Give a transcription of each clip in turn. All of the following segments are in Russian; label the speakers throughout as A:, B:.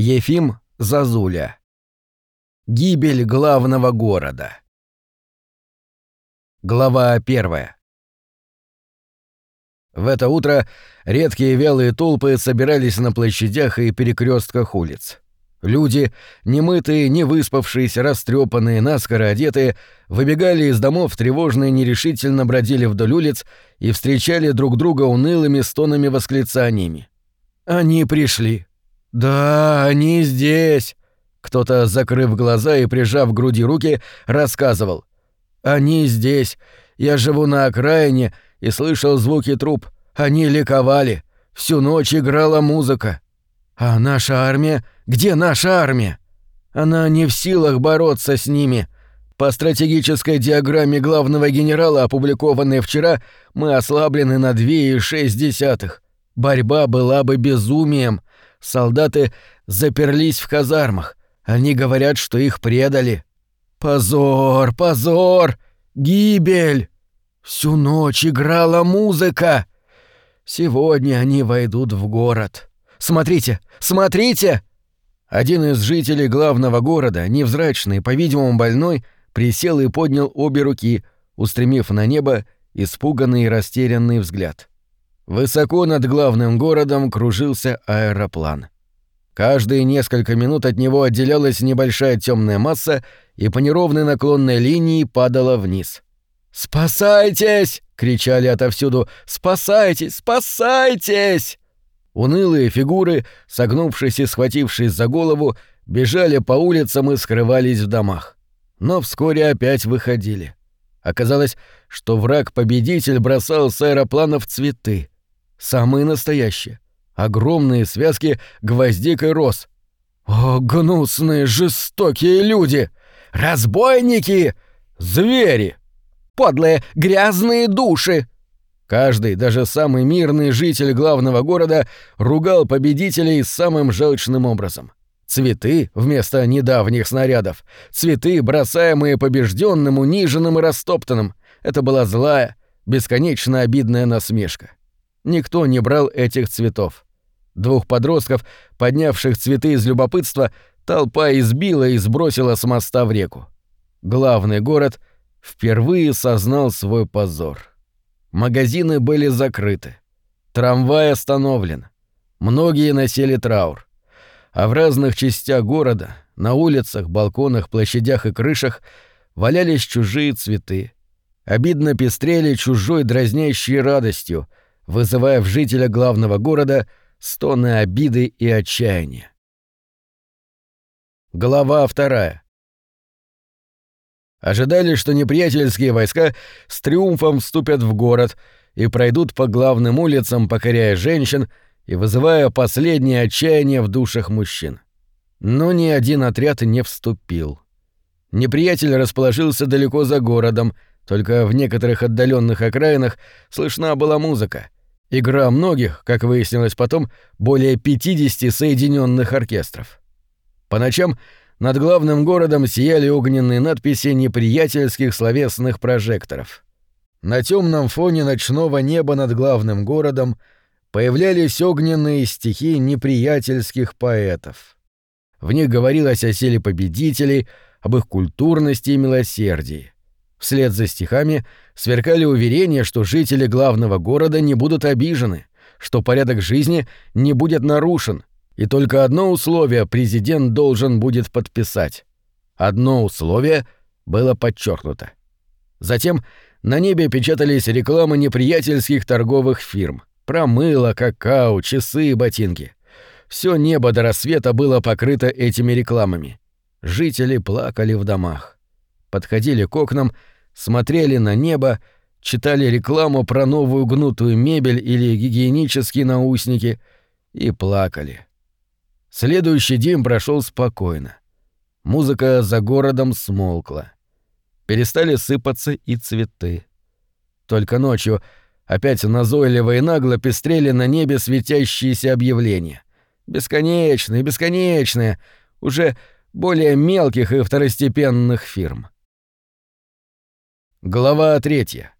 A: Ефим Зазуля. Гибель главного города. Глава первая. В это утро редкие вялые толпы собирались на площадях и перекрестках улиц. Люди, немытые, не выспавшиеся, растрепанные, наскоро одетые, выбегали из домов, тревожно и нерешительно бродили вдоль улиц и встречали друг друга унылыми стонами восклицаниями. «Они пришли! Да, они здесь!» Кто-то, закрыв глаза и прижав к груди руки, рассказывал. «Они здесь! Я живу на окраине и слышал звуки труп. Они ликовали. Всю ночь играла музыка. А наша армия? Где наша армия? Она не в силах бороться с ними. По стратегической диаграмме главного генерала, опубликованной вчера, мы ослаблены на 2,6. Борьба была бы безумием. Солдаты заперлись в казармах. Они говорят, что их предали. Позор, позор! Гибель! Всю ночь играла музыка. Сегодня они войдут в город. Смотрите, смотрите!» Один из жителей главного города, невзрачный, по-видимому больной, присел и поднял обе руки, устремив на небо испуганный и растерянный взгляд. Высоко над главным городом кружился аэроплан. Каждые несколько минут от него отделялась небольшая темная масса и по неровной наклонной линии падала вниз. «Спасайтесь!» — кричали отовсюду. «Спасайтесь! Спасайтесь!» Унылые фигуры, согнувшись и схватившись за голову, бежали по улицам и скрывались в домах. Но вскоре опять выходили. Оказалось, что враг-победитель бросал с аэропланов цветы. Самые настоящие. Огромные связки гвоздик и роз. О, гнусные, жестокие люди! Разбойники! Звери! Подлые, грязные души! Каждый, даже самый мирный житель главного города, ругал победителей самым желчным образом. Цветы вместо недавних снарядов. Цветы, бросаемые побежденным, униженным и растоптанным. Это была злая, бесконечно обидная насмешка. Никто не брал этих цветов. Двух подростков, поднявших цветы из любопытства, толпа избила и сбросила с моста в реку. Главный город впервые сознал свой позор. Магазины были закрыты. Трамвай остановлен. Многие носили траур. А в разных частях города, на улицах, балконах, площадях и крышах валялись чужие цветы. Обидно пестрели чужой дразнящей радостью, вызывая в жителя главного города стоны обиды и отчаяния. Глава вторая. Ожидали, что неприятельские войска с триумфом вступят в город и пройдут по главным улицам, покоряя женщин и вызывая последнее отчаяние в душах мужчин. Но ни один отряд не вступил. Неприятель расположился далеко за городом, только в некоторых отдаленных окраинах слышна была музыка. Игра многих, как выяснилось потом, более 50 соединенных оркестров. По ночам над главным городом сияли огненные надписи неприятельских словесных прожекторов. На темном фоне ночного неба над главным городом появлялись огненные стихи неприятельских поэтов. В них говорилось о силе победителей, об их культурности и милосердии. Вслед за стихами сверкали уверения, что жители главного города не будут обижены, что порядок жизни не будет нарушен, и только одно условие президент должен будет подписать. Одно условие было подчеркнуто. Затем на небе печатались рекламы неприятельских торговых фирм. Про мыло, какао, часы и ботинки. Все небо до рассвета было покрыто этими рекламами. Жители плакали в домах. Подходили к окнам, смотрели на небо, читали рекламу про новую гнутую мебель или гигиенические наушники и плакали. Следующий день прошел спокойно. Музыка за городом смолкла. Перестали сыпаться и цветы. Только ночью опять назойливо и нагло пестрели на небе светящиеся объявления. Бесконечные, бесконечные, уже более мелких и второстепенных фирм. Глава третья.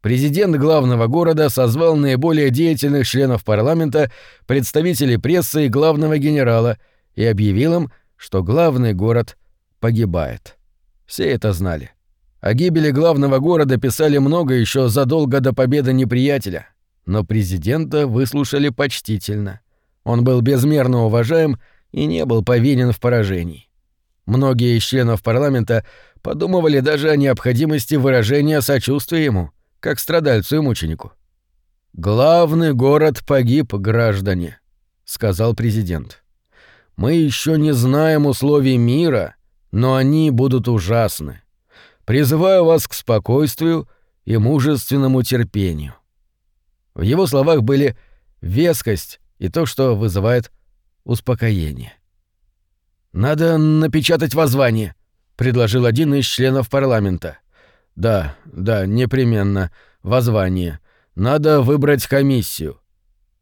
A: Президент главного города созвал наиболее деятельных членов парламента, представителей прессы и главного генерала и объявил им, что главный город погибает. Все это знали. О гибели главного города писали много еще задолго до победы неприятеля, но президента выслушали почтительно. Он был безмерно уважаем и не был повинен в поражении. Многие из членов парламента подумывали даже о необходимости выражения сочувствия ему, как страдальцу и мученику. «Главный город погиб, граждане», — сказал президент. «Мы еще не знаем условий мира, но они будут ужасны. Призываю вас к спокойствию и мужественному терпению». В его словах были вескость и то, что вызывает успокоение. «Надо напечатать воззвание», — предложил один из членов парламента. «Да, да, непременно. Воззвание. Надо выбрать комиссию».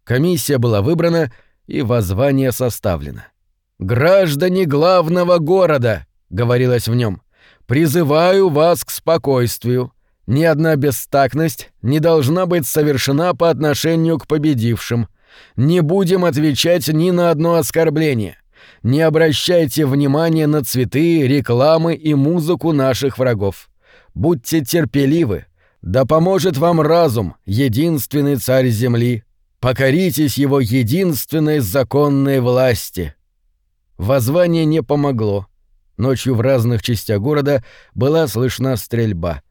A: Комиссия была выбрана, и воззвание составлено. «Граждане главного города», — говорилось в нем, — «призываю вас к спокойствию. Ни одна бестактность не должна быть совершена по отношению к победившим. Не будем отвечать ни на одно оскорбление. Не обращайте внимания на цветы, рекламы и музыку наших врагов. Будьте терпеливы. Да поможет вам разум, единственный царь земли. Покоритесь его единственной законной власти. Воззвание не помогло. Ночью в разных частях города была слышна стрельба.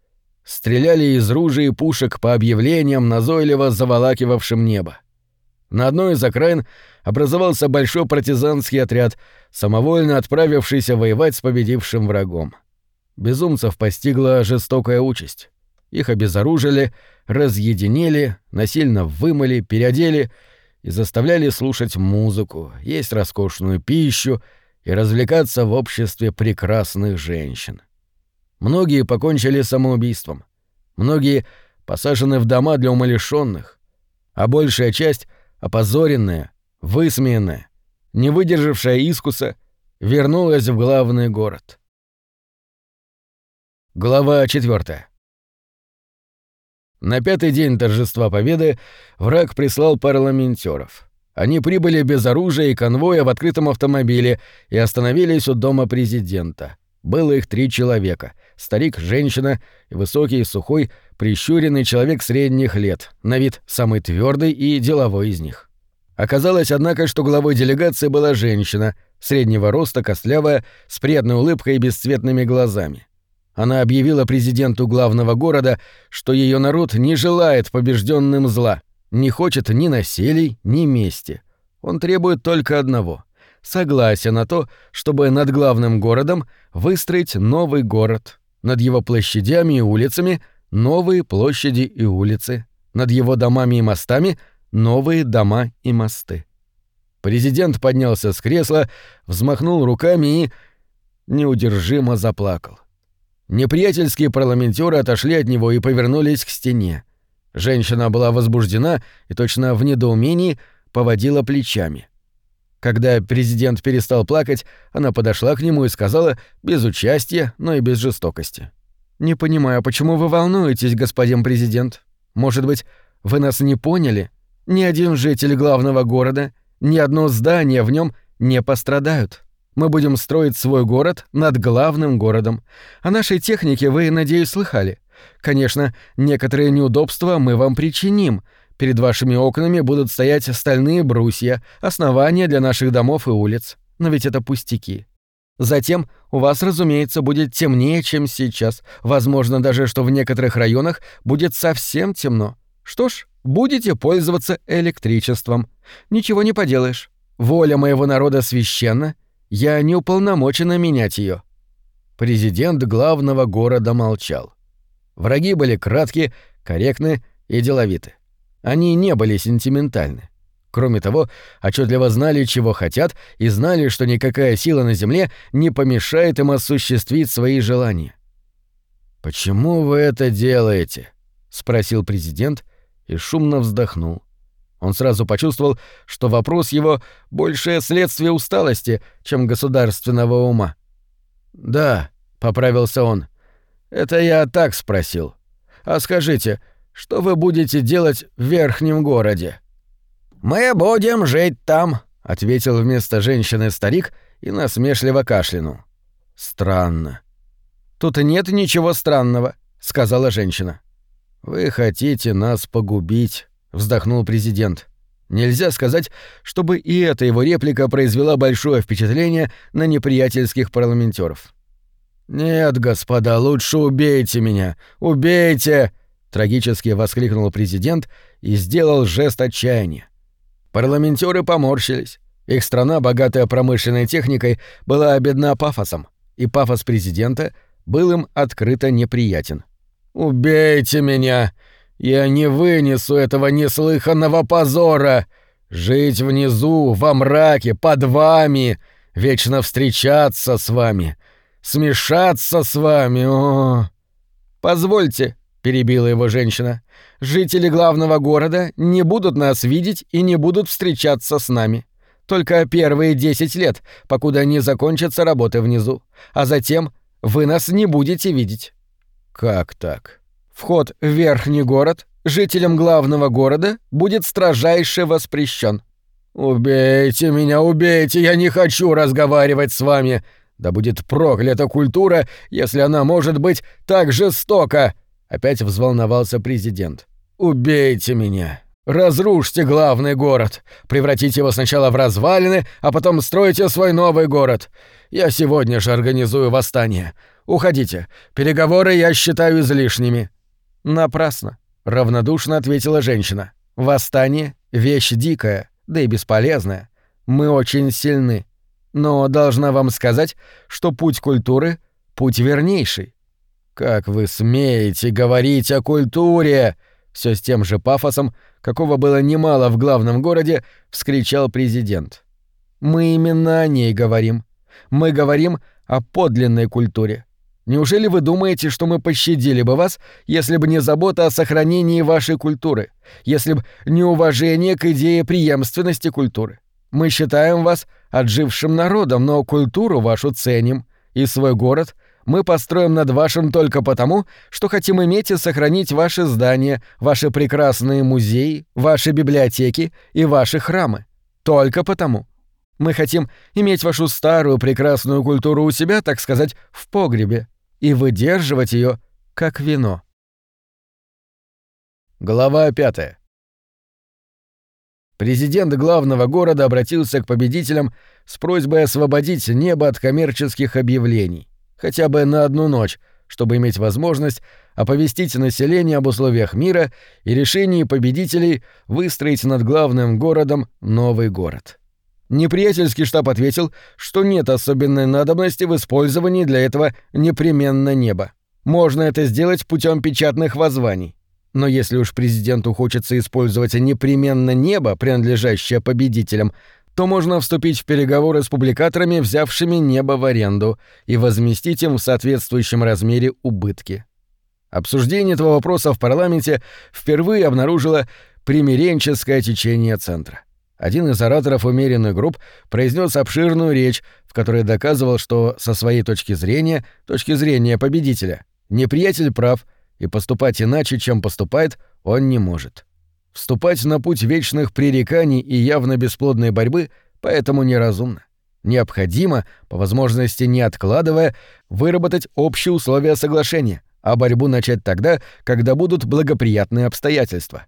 A: Стреляли из ружей и пушек по объявлениям, назойливо заволакивавшим небо. На одной из окраин образовался большой партизанский отряд, самовольно отправившийся воевать с победившим врагом. Безумцев постигла жестокая участь. Их обезоружили, разъединили, насильно вымыли, переодели и заставляли слушать музыку, есть роскошную пищу и развлекаться в обществе прекрасных женщин. Многие покончили самоубийством, многие посажены в дома для умалишенных, а большая часть опозоренная, высмеянная, не выдержавшая искуса, вернулась в главный город. Глава 4. На пятый день торжества Победы враг прислал парламентеров. Они прибыли без оружия и конвоя в открытом автомобиле и остановились у дома президента. Было их три человека — старик, женщина и высокий, сухой, прищуренный человек средних лет, на вид самый твердый и деловой из них. Оказалось, однако, что главой делегации была женщина, среднего роста, костлявая, с приятной улыбкой и бесцветными глазами. Она объявила президенту главного города, что ее народ не желает побежденным зла, не хочет ни насилий, ни мести. Он требует только одного — согласия на то, чтобы над главным городом выстроить новый город, над его площадями и улицами — новые площади и улицы, над его домами и мостами — новые дома и мосты. Президент поднялся с кресла, взмахнул руками и неудержимо заплакал. Неприятельские парламентеры отошли от него и повернулись к стене. Женщина была возбуждена и точно в недоумении поводила плечами. Когда президент перестал плакать, она подошла к нему и сказала без участия, но и без жестокости. «Не понимаю, почему вы волнуетесь, господин президент? Может быть, вы нас не поняли? Ни один житель главного города, ни одно здание в нем не пострадают. Мы будем строить свой город над главным городом. О нашей технике вы, надеюсь, слыхали. Конечно, некоторые неудобства мы вам причиним. Перед вашими окнами будут стоять стальные брусья, основания для наших домов и улиц. Но ведь это пустяки. Затем у вас, разумеется, будет темнее, чем сейчас. Возможно даже, что в некоторых районах будет совсем темно. Что ж, будете пользоваться электричеством. Ничего не поделаешь. Воля моего народа священна, я не уполномочена менять ее. Президент главного города молчал. Враги были кратки, корректны и деловиты. Они не были сентиментальны. Кроме того, отчетливо знали, чего хотят, и знали, что никакая сила на земле не помешает им осуществить свои желания. «Почему вы это делаете?» — спросил президент и шумно вздохнул. Он сразу почувствовал, что вопрос его — большее следствие усталости, чем государственного ума. «Да», — поправился он, — «это я так спросил. А скажите, Что вы будете делать в верхнем городе?»
B: «Мы будем жить там», —
A: ответил вместо женщины старик и насмешливо кашлянул. «Странно».
B: «Тут нет ничего странного», — сказала женщина.
A: «Вы хотите нас погубить», — вздохнул президент. Нельзя сказать, чтобы и эта его реплика произвела большое впечатление на неприятельских парламентеров. «Нет, господа, лучше убейте меня! Убейте!» — трагически воскликнул президент и сделал жест отчаяния. Парламентеры поморщились. Их страна, богатая промышленной техникой, была обедна пафосом, и пафос президента был им открыто неприятен. «Убейте меня! Я не вынесу этого неслыханного позора! Жить внизу, во мраке, под вами, вечно встречаться с вами, смешаться с вами, о...»
B: «Позвольте», — перебила его женщина, — «жители главного города не будут нас видеть и не будут встречаться с нами. Только первые десять лет, покуда не закончатся работы внизу, а затем вы нас не будете видеть».
A: «Как так?»
B: Вход в верхний город жителям главного города будет строжайше воспрещен.
A: «Убейте меня, убейте, я не хочу разговаривать с вами. Да будет проклята культура, если она может быть так жестока!» Опять взволновался президент. «Убейте меня! Разрушьте главный город! Превратите его сначала в развалины, а потом стройте свой новый город! Я сегодня же организую восстание. Уходите. Переговоры я считаю излишними.
B: «Напрасно», — равнодушно ответила женщина. «Восстание — вещь дикая, да и бесполезная. Мы очень сильны. Но должна вам сказать, что путь культуры — путь вернейший».
A: «Как вы смеете говорить о культуре?» Все с тем же пафосом, какого было немало в главном городе, вскричал президент.
B: «Мы именно о ней говорим. Мы говорим о подлинной культуре. Неужели вы думаете, что мы пощадили бы вас, если бы не забота о сохранении вашей культуры, если бы не уважение к идее преемственности культуры? Мы считаем вас отжившим народом, но культуру вашу ценим, и свой город мы построим над вашим только потому, что хотим иметь и сохранить ваши здания, ваши прекрасные музеи, ваши библиотеки и ваши храмы. Только потому. Мы хотим иметь вашу старую прекрасную культуру у себя, так сказать, в погребе, и выдерживать ее как вино.
A: Глава 5. Президент главного города обратился к победителям с просьбой освободить небо от коммерческих объявлений, хотя бы на одну ночь, чтобы иметь возможность оповестить население об условиях мира и решении победителей выстроить над главным городом новый город. Неприятельский штаб ответил, что нет особенной надобности в использовании для этого непременно неба. Можно это сделать путем печатных воззваний. Но если уж президенту хочется использовать непременно небо, принадлежащее победителям, то можно вступить в переговоры с публикаторами, взявшими небо в аренду, и возместить им в соответствующем размере убытки. Обсуждение этого вопроса в парламенте впервые обнаружило примиренческое течение Центра. Один из ораторов умеренных групп произнес обширную речь, в которой доказывал, что со своей точки зрения, точки зрения победителя, неприятель прав, и поступать иначе, чем поступает, он не может. Вступать на путь вечных пререканий и явно бесплодной борьбы поэтому неразумно. Необходимо, по возможности не откладывая, выработать общие условия соглашения, а борьбу начать тогда, когда будут благоприятные обстоятельства.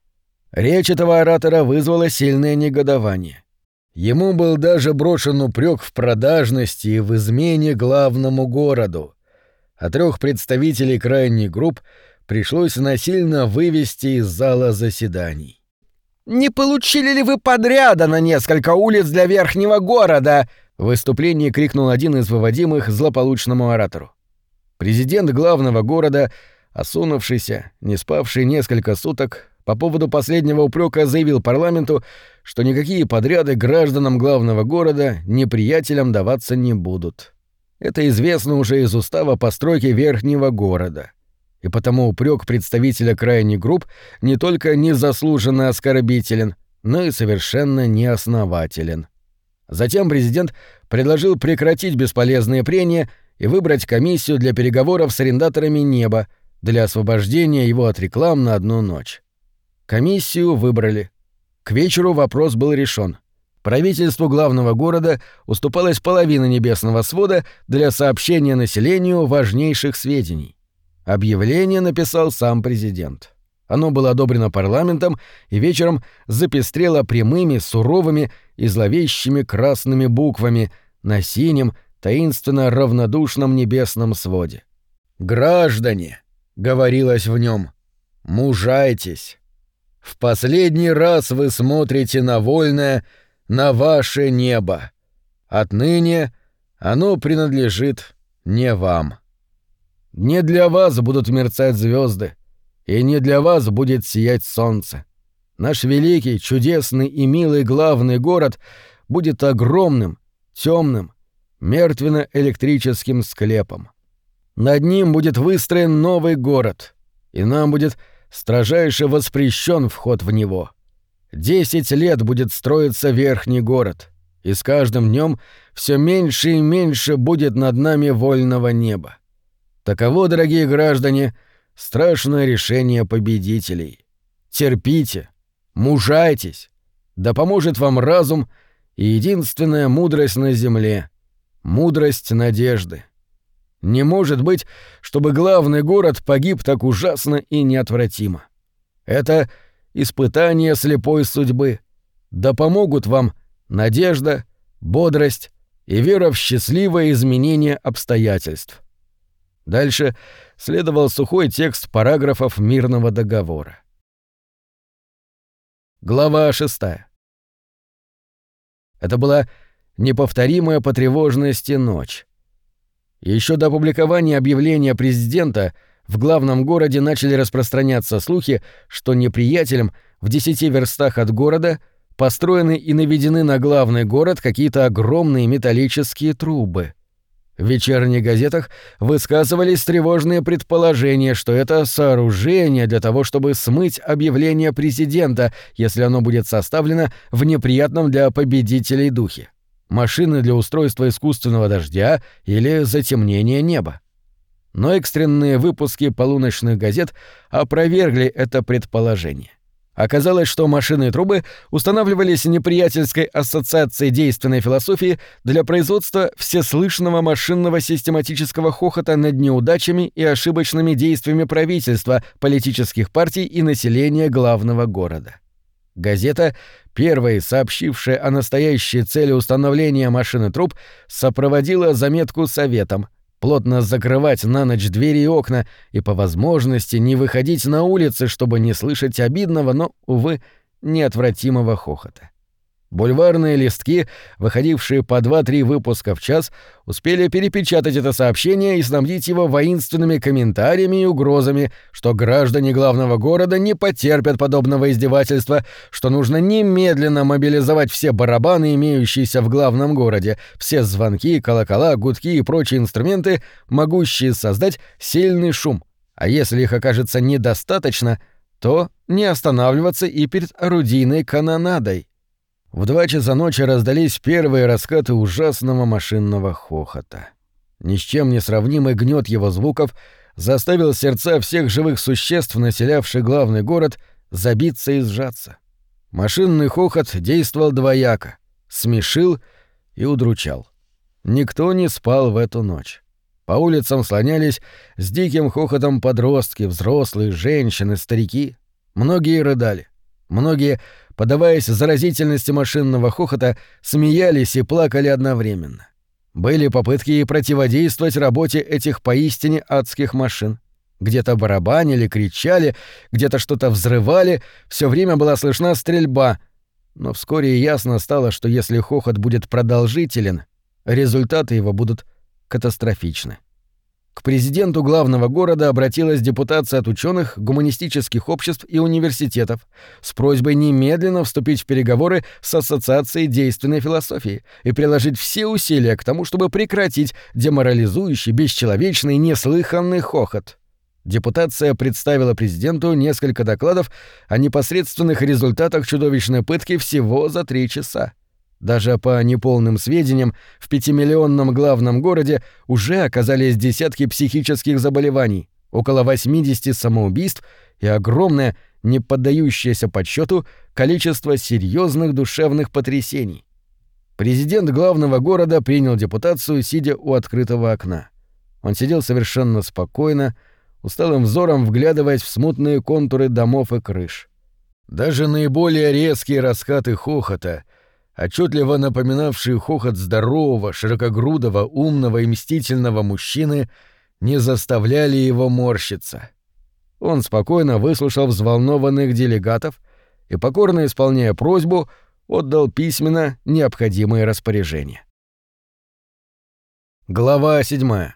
A: Речь этого оратора вызвала сильное негодование. Ему был даже брошен упрек в продажности и в измене главному городу. А трех представителей крайних групп пришлось насильно вывести из зала заседаний.
B: «Не получили ли вы подряда на несколько улиц для верхнего города?» В выступлении крикнул один из выводимых злополучному оратору.
A: Президент главного города, осунувшийся, не спавший несколько суток, по поводу последнего упрека заявил парламенту, что никакие подряды гражданам главного города неприятелям даваться не будут. Это известно уже из устава постройки верхнего города. И потому упрек представителя крайних групп не только незаслуженно оскорбителен, но и совершенно неоснователен. Затем президент предложил прекратить бесполезные прения и выбрать комиссию для переговоров с арендаторами неба, для освобождения его от реклам на одну ночь. Комиссию выбрали. К вечеру вопрос был решен. Правительству главного города уступалась половина небесного свода для сообщения населению важнейших сведений. Объявление написал сам президент. Оно было одобрено парламентом и вечером запестрело прямыми, суровыми и зловещими красными буквами на синем, таинственно равнодушном небесном своде. «Граждане!» — говорилось в нем. «Мужайтесь! В последний раз вы смотрите на вольное, на ваше небо. Отныне оно принадлежит не вам. Не для вас будут мерцать звезды, и не для вас будет сиять солнце. Наш великий, чудесный и милый главный город будет огромным, темным, мертвенно-электрическим склепом. Над ним будет выстроен новый город, и нам будет строжайше воспрещен вход в него. Десять лет будет строиться верхний город, и с каждым днем все меньше и меньше будет над нами вольного неба. Таково, дорогие граждане, страшное решение победителей. Терпите, мужайтесь, да поможет вам разум и единственная мудрость на земле — мудрость надежды. Не может быть, чтобы главный город погиб так ужасно и неотвратимо. Это испытание слепой судьбы. Да помогут вам надежда, бодрость и вера в счастливое изменение обстоятельств. Дальше следовал сухой текст параграфов мирного договора. Глава 6. Это была неповторимая по тревожности ночь. Еще до опубликования объявления президента в главном городе начали распространяться слухи, что неприятелям в десяти верстах от города построены и наведены на главный город какие-то огромные металлические трубы. В вечерних газетах высказывались тревожные предположения, что это сооружение для того, чтобы смыть объявление президента, если оно будет составлено в неприятном для победителей духе машины для устройства искусственного дождя или затемнения неба. Но экстренные выпуски полуночных газет опровергли это предположение. Оказалось, что машины и трубы устанавливались неприятельской ассоциацией действенной философии для производства всеслышного машинного систематического хохота над неудачами и ошибочными действиями правительства, политических партий и населения главного города. Газета первой, сообщившая о настоящей цели установления машины труп, сопроводила заметку советом плотно закрывать на ночь двери и окна и по возможности не выходить на улицы, чтобы не слышать обидного, но, увы, неотвратимого хохота. Бульварные листки, выходившие по 2-3 выпуска в час, успели перепечатать это сообщение и снабдить его воинственными комментариями и угрозами, что граждане главного города не потерпят подобного издевательства, что нужно немедленно мобилизовать все барабаны, имеющиеся в главном городе, все звонки, колокола, гудки и прочие инструменты, могущие создать сильный шум. А если их окажется недостаточно, то не останавливаться и перед орудийной канонадой. В два часа ночи раздались первые раскаты ужасного машинного хохота. Ни с чем не сравнимый гнет его звуков заставил сердца всех живых существ, населявших главный город, забиться и сжаться. Машинный хохот действовал двояко — смешил и удручал. Никто не спал в эту ночь. По улицам слонялись с диким хохотом подростки, взрослые, женщины, старики. Многие рыдали. Многие подаваясь заразительности машинного хохота, смеялись и плакали одновременно. Были попытки противодействовать работе этих поистине адских машин. Где-то барабанили, кричали, где-то что-то взрывали, все время была слышна стрельба. Но вскоре ясно стало, что если хохот будет продолжителен, результаты его будут катастрофичны. К президенту главного города обратилась депутация от ученых, гуманистических обществ и университетов с просьбой немедленно вступить в переговоры с Ассоциацией действенной философии и приложить все усилия к тому, чтобы прекратить деморализующий, бесчеловечный, неслыханный хохот. Депутация представила президенту несколько докладов о непосредственных результатах чудовищной пытки всего за три часа. Даже по неполным сведениям, в пятимиллионном главном городе уже оказались десятки психических заболеваний.
B: около 80 самоубийств и огромное, не поддающееся подсчету, количество серьезных душевных потрясений. Президент главного города принял депутацию, сидя у открытого окна. Он сидел совершенно спокойно, усталым взором вглядываясь в смутные контуры домов и крыш. Даже наиболее резкие раскаты хохота, отчетливо напоминавшие хохот здорового, широкогрудого, умного и мстительного мужчины, не заставляли его морщиться. Он спокойно выслушал взволнованных делегатов и, покорно исполняя просьбу, отдал письменно необходимые распоряжения. Глава 7.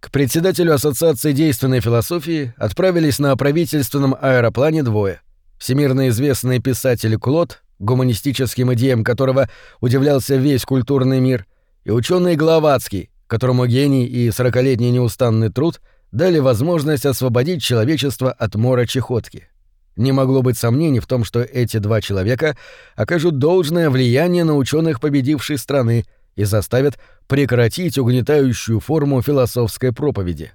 B: К председателю Ассоциации действенной философии отправились на правительственном аэроплане двое. Всемирно известный писатель Клод, гуманистическим идеям которого удивлялся весь культурный мир, и ученый Гловацкий, которому гений и сорокалетний неустанный труд дали возможность освободить человечество от мора чехотки. Не могло быть сомнений в том, что эти два человека окажут должное влияние на ученых победившей страны и заставят прекратить угнетающую форму философской проповеди.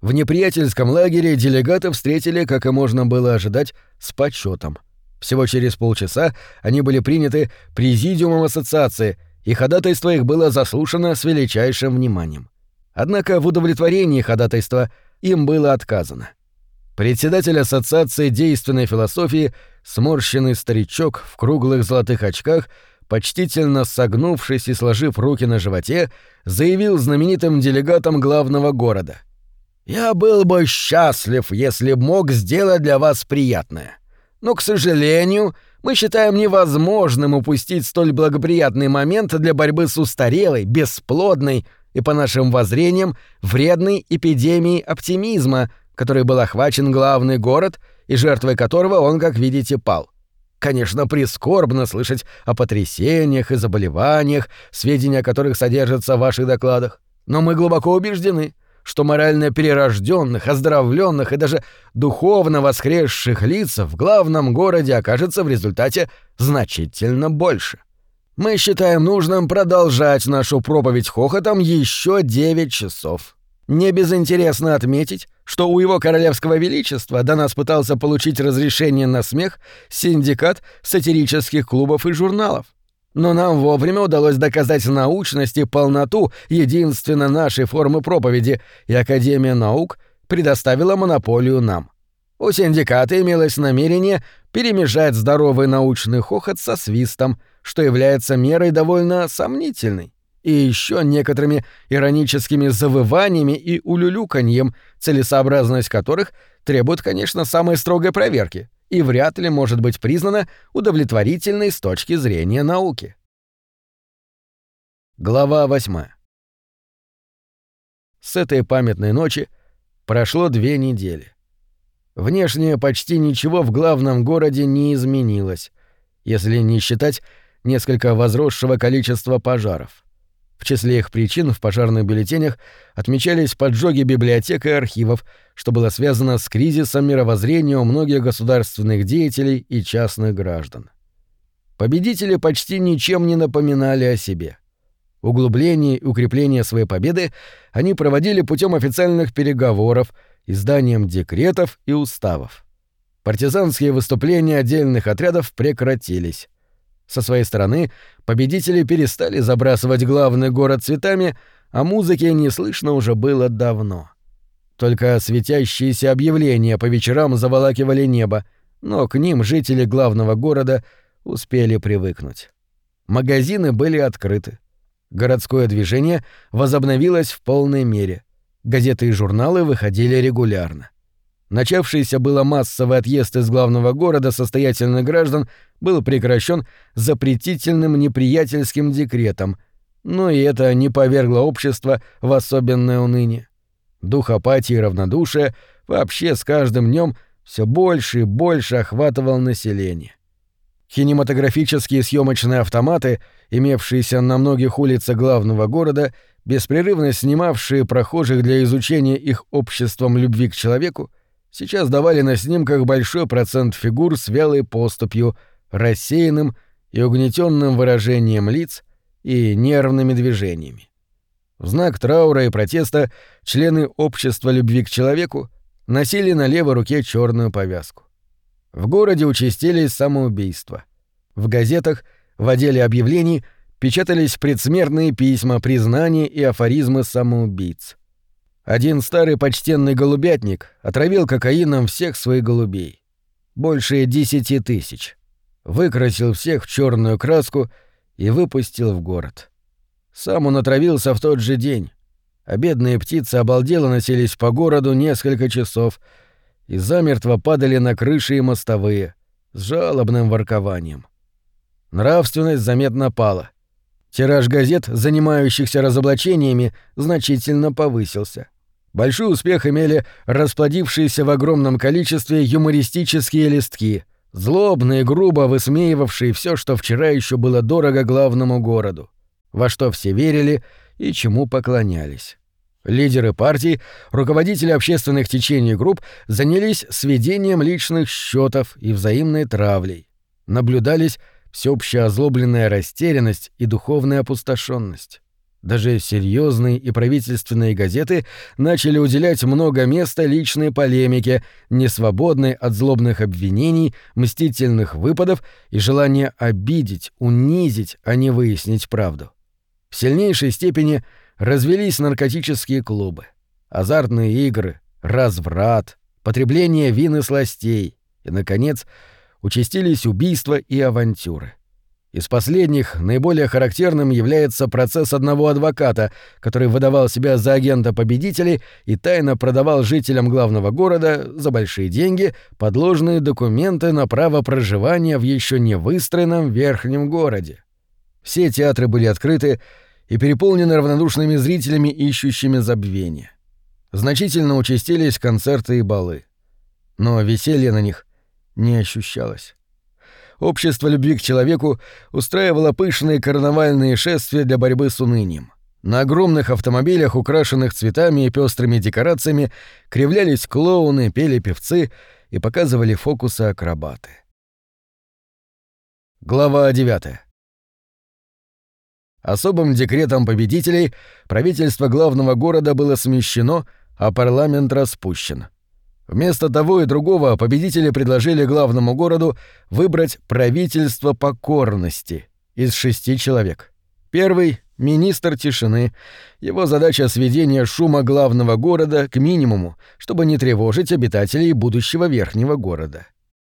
B: В неприятельском лагере делегаты встретили, как и можно было ожидать, с почетом. Всего через полчаса они были приняты президиумом ассоциации и ходатайство их было заслушано с величайшим вниманием. Однако в удовлетворении ходатайства им было отказано. Председатель Ассоциации действенной философии, сморщенный старичок в круглых золотых очках, почтительно согнувшись и сложив руки на животе, заявил знаменитым делегатам главного города. «Я был бы счастлив, если мог сделать для вас приятное. Но, к сожалению, мы считаем невозможным упустить столь благоприятный момент для борьбы с устарелой, бесплодной и, по нашим воззрениям, вредной эпидемией оптимизма, которой был охвачен главный город и жертвой которого он, как видите, пал. Конечно, прискорбно слышать о потрясениях и заболеваниях, сведения о которых содержатся в ваших докладах, но мы глубоко убеждены — что морально перерожденных, оздоровленных и даже духовно воскресших лиц в главном городе окажется в результате значительно больше. Мы считаем нужным продолжать нашу проповедь хохотом еще 9 часов. Не безинтересно отметить, что у его королевского величества до нас пытался получить разрешение на смех синдикат сатирических клубов и журналов. Но нам вовремя удалось доказать научность и полноту единственно нашей формы проповеди, и Академия наук предоставила монополию нам. У синдиката имелось намерение перемежать здоровый научный хохот со свистом, что является мерой довольно сомнительной, и еще некоторыми ироническими завываниями и улюлюканьем, целесообразность которых требует, конечно, самой строгой проверки — и вряд ли может быть признана удовлетворительной с точки зрения науки. Глава 8. С этой памятной ночи прошло две недели. Внешне почти ничего в главном городе не изменилось, если не считать несколько возросшего количества пожаров. В числе их причин в пожарных бюллетенях отмечались поджоги библиотек и архивов, что было связано с кризисом мировоззрения у многих государственных деятелей и частных граждан. Победители почти ничем не напоминали о себе. Углубление и укрепление своей победы они проводили путем официальных переговоров, изданием декретов и уставов. Партизанские выступления отдельных отрядов прекратились. Со своей стороны, победители перестали забрасывать главный город цветами, а музыки не слышно уже было давно. Только светящиеся объявления по вечерам заволакивали небо, но к ним жители главного города успели привыкнуть. Магазины были открыты. Городское движение возобновилось в полной мере. Газеты и журналы выходили регулярно. Начавшийся было массовый отъезд из главного города состоятельных граждан был прекращен запретительным неприятельским декретом, но и это не повергло общество в особенное уныние. Дух апатии и равнодушия вообще с каждым днем все больше и больше охватывал население. Кинематографические съемочные автоматы, имевшиеся на многих улицах главного города, беспрерывно снимавшие прохожих для изучения их обществом любви к человеку, сейчас давали на снимках большой процент фигур с вялой поступью, рассеянным и угнетенным выражением лиц и нервными движениями.
A: В знак траура и протеста члены общества любви к человеку носили на левой руке черную повязку. В городе участились самоубийства. В газетах, в отделе объявлений печатались предсмертные письма, признания и афоризмы самоубийц. Один старый почтенный голубятник отравил кокаином всех своих голубей. Больше десяти тысяч. Выкрасил всех в черную краску и выпустил в город. Сам он отравился в тот же день, а бедные птицы обалдело носились по городу несколько часов и замертво падали на крыши и мостовые с жалобным воркованием. Нравственность заметно пала. Тираж газет, занимающихся разоблачениями, значительно повысился. Большой успех имели расплодившиеся в огромном количестве юмористические листки, злобные, грубо высмеивавшие все, что вчера еще было дорого главному городу во что все верили и чему поклонялись. Лидеры партий, руководители общественных течений групп занялись сведением личных счетов и взаимной травлей. Наблюдались всеобщая озлобленная растерянность и духовная опустошенность. Даже серьезные и правительственные газеты начали уделять много места личной полемике, несвободной от злобных обвинений, мстительных выпадов и желания обидеть, унизить, а не выяснить правду. В сильнейшей степени развелись наркотические клубы, азартные игры, разврат, потребление вин и сластей, и, наконец, участились убийства и авантюры. Из последних наиболее характерным является процесс одного адвоката, который выдавал себя за агента победителей и тайно продавал жителям главного города за большие деньги подложные документы на право проживания в еще не выстроенном верхнем городе. Все театры были открыты и переполнены равнодушными зрителями, ищущими забвения. Значительно участились концерты и балы. Но веселье на них не ощущалось. Общество любви к человеку устраивало пышные карнавальные шествия для борьбы с унынием. На огромных автомобилях, украшенных цветами и пестрыми декорациями, кривлялись клоуны, пели певцы и показывали фокусы акробаты. Глава 9. Особым декретом победителей правительство главного города было смещено, а парламент распущен. Вместо того и другого победители предложили главному городу выбрать правительство покорности из шести человек. Первый — министр тишины. Его задача — сведение шума главного города к минимуму, чтобы не тревожить обитателей будущего верхнего города.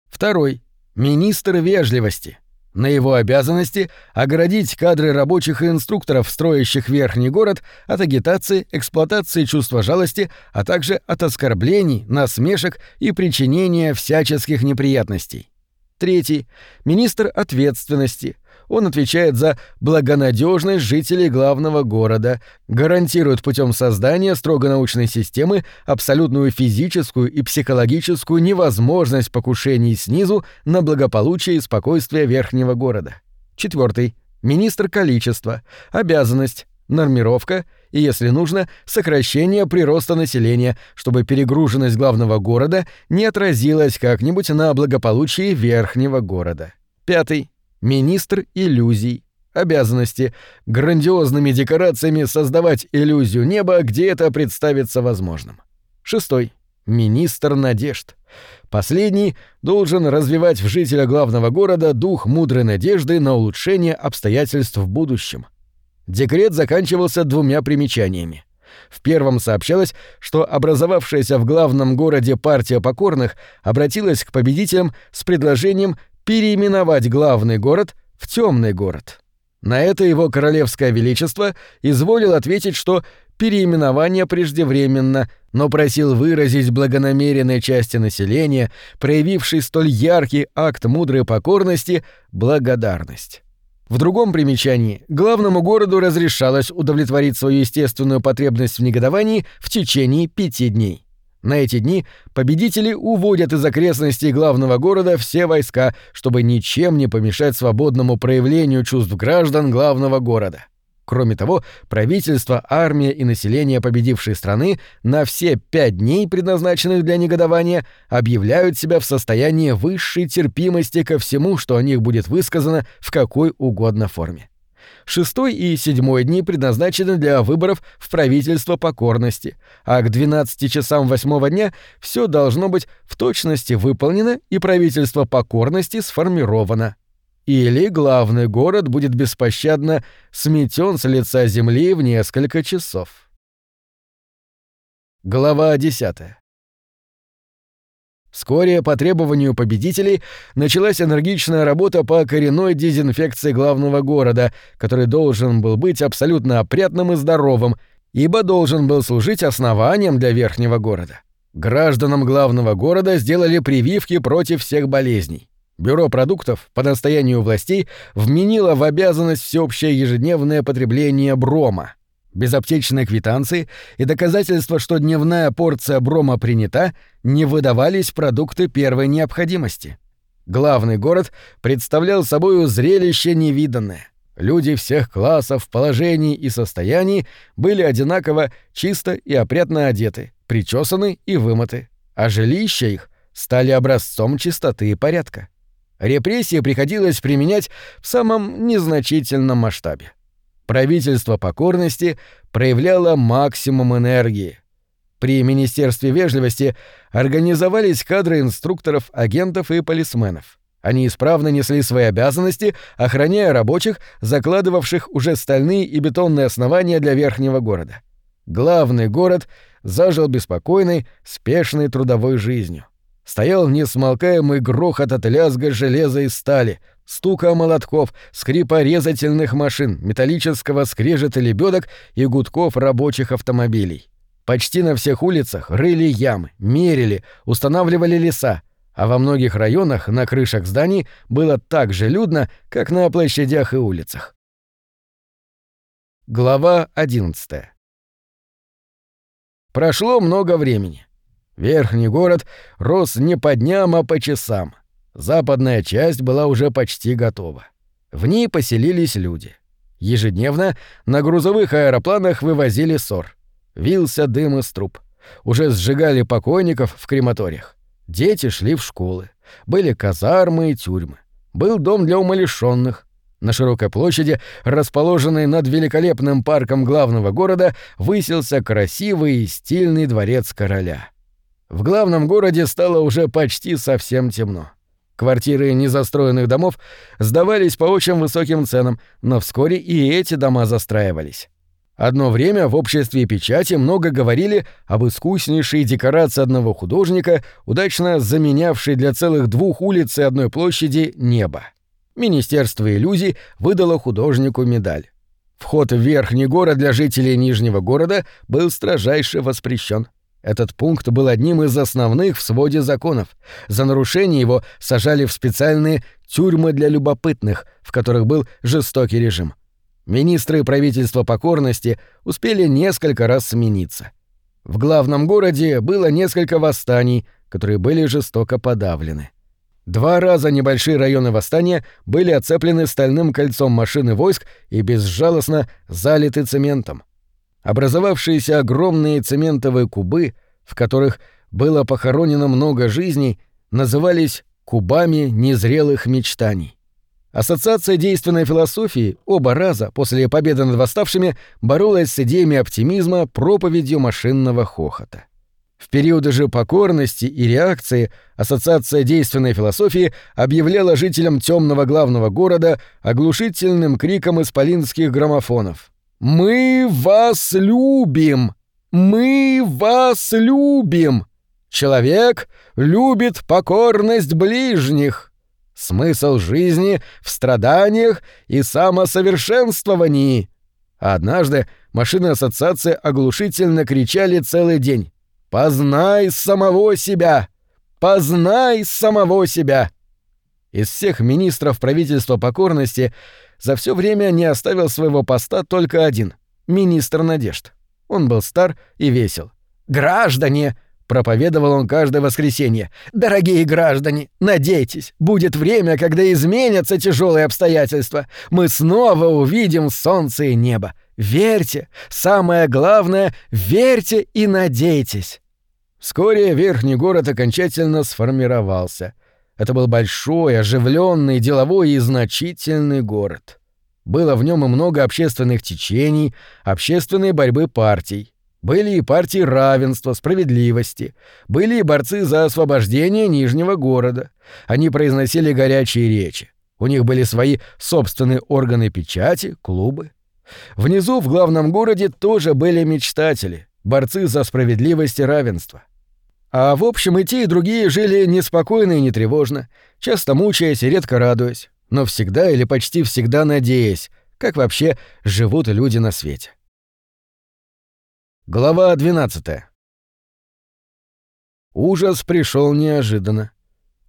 A: Второй — министр вежливости — на его обязанности оградить кадры рабочих и инструкторов, строящих верхний город, от агитации, эксплуатации чувства жалости, а также от оскорблений, насмешек и причинения всяческих неприятностей. Третий — министр ответственности — он отвечает за благонадежность жителей главного города, гарантирует путем создания строго научной системы абсолютную физическую и психологическую невозможность покушений снизу на благополучие и спокойствие верхнего города. Четвертый. Министр количества. Обязанность. Нормировка и, если нужно, сокращение прироста населения, чтобы перегруженность главного города не отразилась как-нибудь на благополучии верхнего города. Пятый Министр иллюзий. Обязанности — грандиозными декорациями создавать иллюзию неба, где это представится возможным. Шестой. Министр надежд. Последний должен развивать в жителя главного города дух мудрой надежды на улучшение обстоятельств в будущем. Декрет заканчивался двумя примечаниями. В первом сообщалось, что образовавшаяся в главном городе партия покорных обратилась к победителям с предложением переименовать главный город в темный город. На это его королевское величество изволил ответить, что переименование преждевременно, но просил выразить благонамеренной части населения, проявившей столь яркий акт мудрой покорности, благодарность. В другом примечании главному городу разрешалось удовлетворить свою естественную потребность в негодовании в течение пяти дней. На эти дни победители уводят из окрестностей главного города все войска, чтобы ничем не помешать свободному проявлению чувств граждан главного города. Кроме того, правительство, армия и население победившей страны на все пять дней, предназначенных для негодования, объявляют себя в состоянии высшей терпимости ко всему, что о них будет высказано в какой угодно форме.
B: Шестой и седьмой дни предназначены для выборов в правительство покорности, а к 12 часам восьмого дня все должно быть в точности выполнено и правительство покорности сформировано. Или главный город будет беспощадно сметен с лица земли в несколько часов. Глава 10. Вскоре по требованию победителей началась энергичная работа по коренной дезинфекции главного города, который должен был быть абсолютно опрятным и здоровым, ибо должен был служить основанием для верхнего города. Гражданам главного города сделали прививки против всех болезней. Бюро продуктов по настоянию властей вменило в обязанность всеобщее ежедневное потребление брома — без аптечной квитанции и доказательства, что дневная порция брома принята, не выдавались продукты первой необходимости. Главный город представлял собою зрелище невиданное. Люди всех классов, положений и состояний были одинаково чисто и опрятно одеты, причесаны и вымыты, а жилища их стали образцом чистоты и порядка. Репрессии приходилось применять в самом незначительном масштабе. Правительство покорности проявляло максимум энергии. При Министерстве вежливости организовались кадры инструкторов, агентов и полисменов. Они исправно несли свои обязанности, охраняя рабочих, закладывавших уже стальные и бетонные основания для верхнего города. Главный город зажил беспокойной, спешной трудовой жизнью. Стоял несмолкаемый грохот от лязга железа и стали, стука молотков, скрипа резательных машин, металлического скрежета лебедок и гудков рабочих автомобилей. Почти на всех улицах рыли ямы, мерили, устанавливали леса, а во многих районах на крышах зданий было так же людно, как на площадях и улицах. Глава 11 Прошло много времени. Верхний город рос не по дням, а по часам — Западная часть была уже почти готова. В ней поселились люди. Ежедневно на грузовых аэропланах вывозили ссор. Вился дым из труб. Уже сжигали покойников в крематориях. Дети шли в школы. Были казармы и тюрьмы. Был дом для умалишенных. На широкой площади, расположенной над великолепным парком главного города, высился красивый и стильный дворец короля. В главном городе стало уже почти совсем темно. Квартиры незастроенных домов сдавались по очень высоким ценам, но вскоре и эти дома застраивались. Одно время в обществе печати много говорили об искуснейшей декорации одного художника, удачно заменявшей для целых двух улиц и одной площади небо. Министерство иллюзий выдало художнику медаль. Вход в верхний город для жителей Нижнего города был строжайше воспрещен. Этот пункт был одним из основных в своде законов. За нарушение его сажали в специальные тюрьмы для любопытных, в которых был жестокий режим. Министры правительства покорности успели несколько раз смениться. В главном городе было несколько восстаний, которые были жестоко подавлены. Два раза небольшие районы восстания были оцеплены стальным кольцом машины войск и безжалостно залиты цементом. Образовавшиеся огромные цементовые кубы, в которых было похоронено много жизней, назывались кубами незрелых мечтаний. Ассоциация действенной философии оба раза после победы над восставшими боролась с идеями оптимизма проповедью машинного хохота. В периоды же покорности и реакции Ассоциация действенной философии объявляла жителям темного главного города оглушительным криком исполинских граммофонов — «Мы вас любим! Мы вас любим! Человек любит покорность ближних!» Смысл жизни в страданиях и самосовершенствовании. однажды машины ассоциации оглушительно кричали целый день. «Познай самого себя! Познай самого себя!» Из всех министров правительства покорности за все время не оставил своего поста только один — министр надежд. Он был стар и весел. «Граждане!» — проповедовал он каждое воскресенье. «Дорогие граждане, надейтесь, будет время, когда изменятся тяжелые обстоятельства. Мы снова увидим солнце и небо. Верьте, самое главное — верьте и надейтесь». Вскоре верхний город окончательно сформировался — это был большой, оживленный, деловой и значительный город.
A: Было в нем и много общественных течений, общественной борьбы партий. Были и партии равенства, справедливости, были и борцы за освобождение Нижнего города. Они произносили горячие речи. У них были свои собственные органы печати, клубы. Внизу, в главном городе, тоже были мечтатели, борцы за справедливость и равенство. А в общем и те, и другие жили неспокойно и нетревожно, часто мучаясь и редко радуясь, но всегда или почти всегда надеясь, как вообще живут люди на свете. Глава 12. Ужас пришел неожиданно.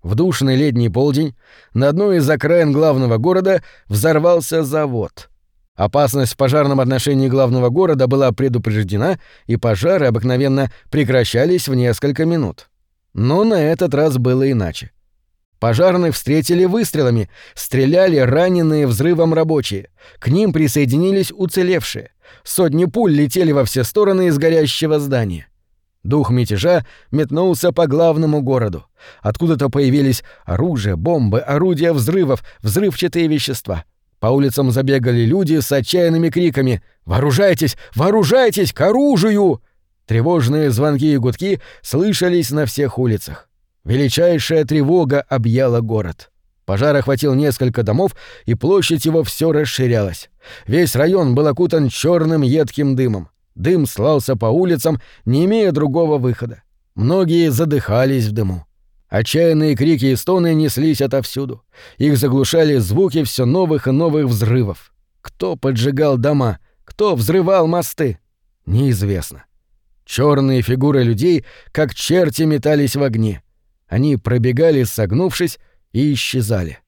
A: В душный летний полдень на одной из окраин главного города взорвался завод. Опасность в пожарном отношении главного города была предупреждена, и пожары обыкновенно прекращались в несколько минут. Но на этот раз было иначе. Пожарных встретили выстрелами, стреляли раненые взрывом рабочие. К ним присоединились уцелевшие. Сотни пуль летели во все стороны из горящего здания. Дух мятежа метнулся по главному городу. Откуда-то появились оружие, бомбы, орудия взрывов, взрывчатые вещества. По улицам забегали люди с отчаянными криками «Вооружайтесь! Вооружайтесь! К оружию!» Тревожные звонки и гудки слышались на всех улицах. Величайшая тревога объяла город. Пожар охватил несколько домов, и площадь его все расширялась. Весь район был окутан черным едким дымом. Дым слался по улицам, не имея другого выхода. Многие задыхались в дыму. Отчаянные крики и стоны неслись отовсюду. Их заглушали звуки все новых и новых взрывов. Кто поджигал дома, кто взрывал мосты, неизвестно. Черные фигуры людей, как черти, метались в огне. Они пробегали, согнувшись, и исчезали.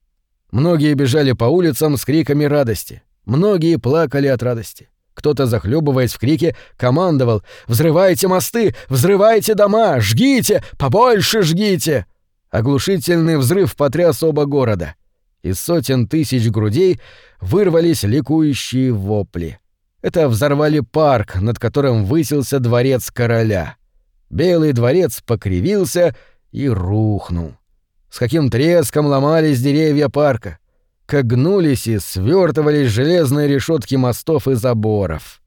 A: Многие бежали по улицам с криками радости. Многие плакали от радости. Кто-то, захлебываясь в крике, командовал «Взрывайте мосты! Взрывайте дома! Жгите! Побольше жгите!» Оглушительный взрыв потряс оба города. Из сотен тысяч грудей вырвались ликующие вопли. Это взорвали парк, над которым высился дворец короля. Белый дворец покривился и рухнул. С каким треском ломались деревья парка как гнулись и свертывались железные решетки мостов и заборов.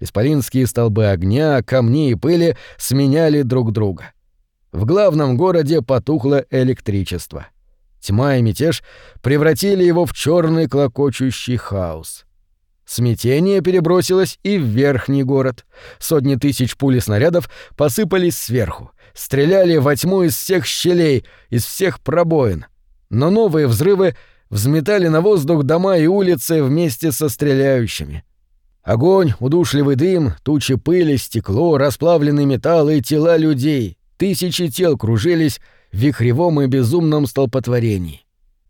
A: Исполинские столбы огня, камней и пыли сменяли друг друга. В главном городе потухло электричество. Тьма и мятеж превратили его в черный клокочущий хаос. Смятение перебросилось и в верхний город. Сотни тысяч пуль и снарядов посыпались сверху, стреляли во тьму из всех щелей, из всех пробоин. Но новые взрывы взметали на воздух дома и улицы вместе со стреляющими. Огонь, удушливый дым, тучи пыли, стекло, расплавленный металл и тела людей. Тысячи тел кружились в вихревом и безумном столпотворении.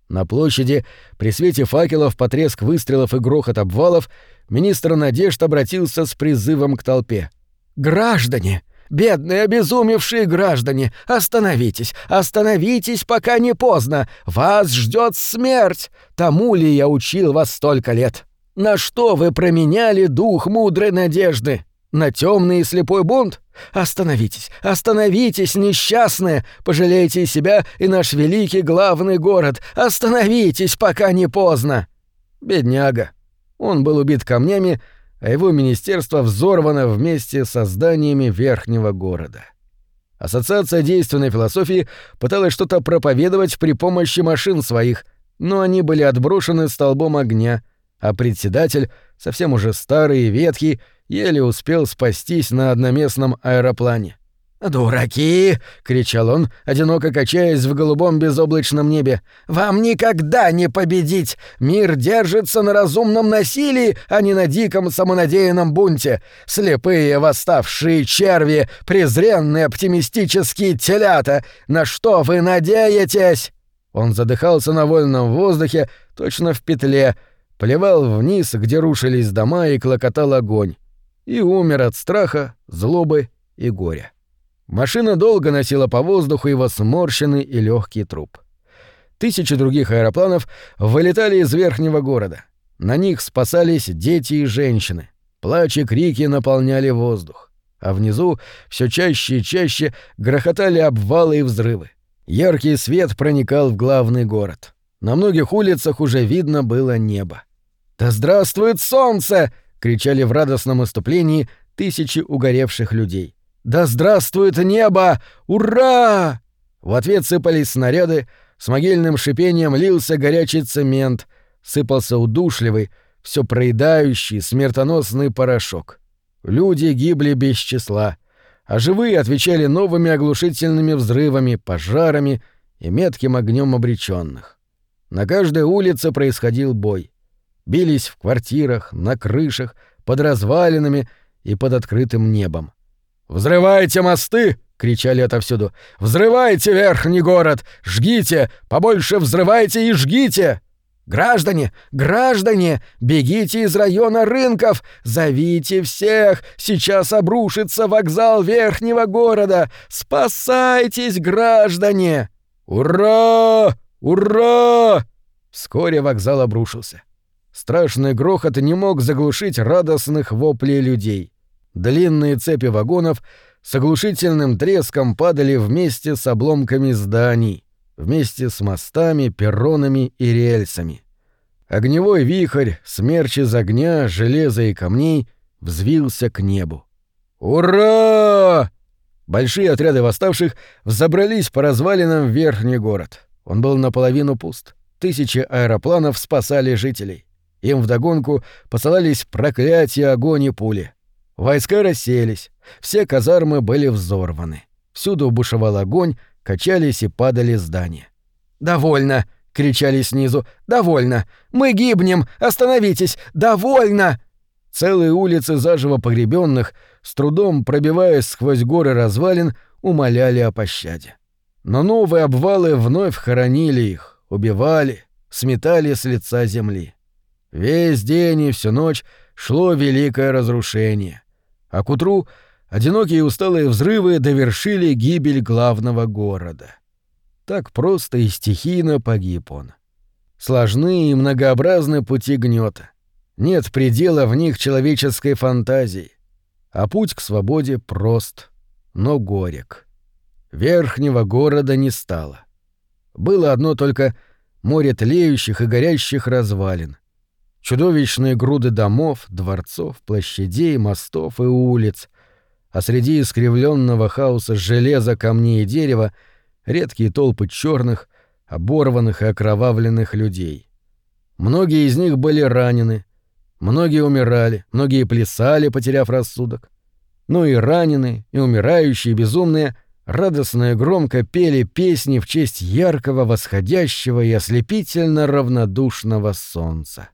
A: На площади, при свете факелов, потреск выстрелов и грохот обвалов, министр Надежд обратился с призывом к толпе. «Граждане! Бедные, обезумевшие граждане, остановитесь, остановитесь, пока не поздно. Вас ждет смерть. Тому ли я учил вас столько лет? На что вы променяли дух мудрой надежды? На темный и слепой бунт? Остановитесь, остановитесь, несчастные, пожалейте себя и наш великий главный город. Остановитесь, пока не поздно. Бедняга. Он был убит камнями, а его министерство взорвано вместе со зданиями верхнего города. Ассоциация действенной философии пыталась что-то проповедовать при помощи машин своих, но они были отброшены столбом огня, а председатель, совсем уже старый и ветхий, еле успел спастись на одноместном аэроплане. «Дураки!» — кричал он, одиноко качаясь в голубом безоблачном небе. «Вам никогда не победить! Мир держится на разумном насилии, а не на диком самонадеянном бунте! Слепые восставшие черви, презренные оптимистические телята! На что вы надеетесь?» Он задыхался на вольном воздухе, точно в петле, плевал вниз, где рушились дома и клокотал огонь, и умер от страха, злобы и горя. Машина долго носила по воздуху его сморщенный и легкий труп. Тысячи других аэропланов вылетали из верхнего города. На них спасались дети и женщины. Плач и крики наполняли воздух. А внизу все чаще и чаще грохотали обвалы и взрывы. Яркий свет проникал в главный город. На многих улицах уже видно было небо.
B: «Да здравствует солнце!» — кричали в радостном иступлении тысячи угоревших людей. «Да здравствует небо! Ура!» В ответ сыпались снаряды, с могильным шипением лился горячий цемент, сыпался удушливый, все проедающий, смертоносный порошок. Люди гибли без числа, а живые отвечали новыми оглушительными взрывами, пожарами и метким огнем обреченных. На каждой улице происходил бой. Бились в квартирах, на крышах, под развалинами и под открытым небом. «Взрывайте мосты!» — кричали отовсюду. «Взрывайте верхний город! Жгите! Побольше взрывайте и жгите!» «Граждане! Граждане! Бегите из района рынков! Зовите всех! Сейчас обрушится вокзал верхнего города! Спасайтесь, граждане!» «Ура! Ура!» Вскоре вокзал обрушился. Страшный грохот не мог заглушить радостных воплей людей. Длинные цепи вагонов с оглушительным треском падали вместе с обломками зданий, вместе с мостами, перронами и рельсами. Огневой вихрь, смерч из огня, железа и камней взвился к небу. «Ура!» Большие отряды восставших взобрались по развалинам в верхний город. Он был наполовину пуст. Тысячи аэропланов спасали жителей. Им вдогонку посылались проклятия, огонь и пули. Войска расселись, все казармы были взорваны. Всюду бушевал огонь, качались и падали здания. «Довольно!» — кричали снизу. «Довольно! Мы гибнем! Остановитесь! Довольно!» Целые улицы заживо погребенных, с трудом пробиваясь сквозь горы развалин, умоляли о пощаде. Но новые обвалы вновь хоронили их, убивали, сметали с лица земли. Весь день и всю ночь шло великое разрушение. А к утру одинокие усталые взрывы довершили гибель главного города. Так просто и стихийно погиб он. Сложны и многообразны пути гнета. Нет предела в них человеческой фантазии. А путь к свободе прост, но горек. Верхнего города не стало. Было одно только море тлеющих и горящих развалин — чудовищные груды домов, дворцов, площадей, мостов и улиц, а среди искривленного хаоса железа, камней и дерева редкие толпы черных, оборванных и окровавленных людей. Многие из них были ранены, многие умирали, многие плясали, потеряв рассудок. Но и раненые, и умирающие, и безумные радостно и громко пели песни в честь яркого, восходящего и ослепительно равнодушного солнца.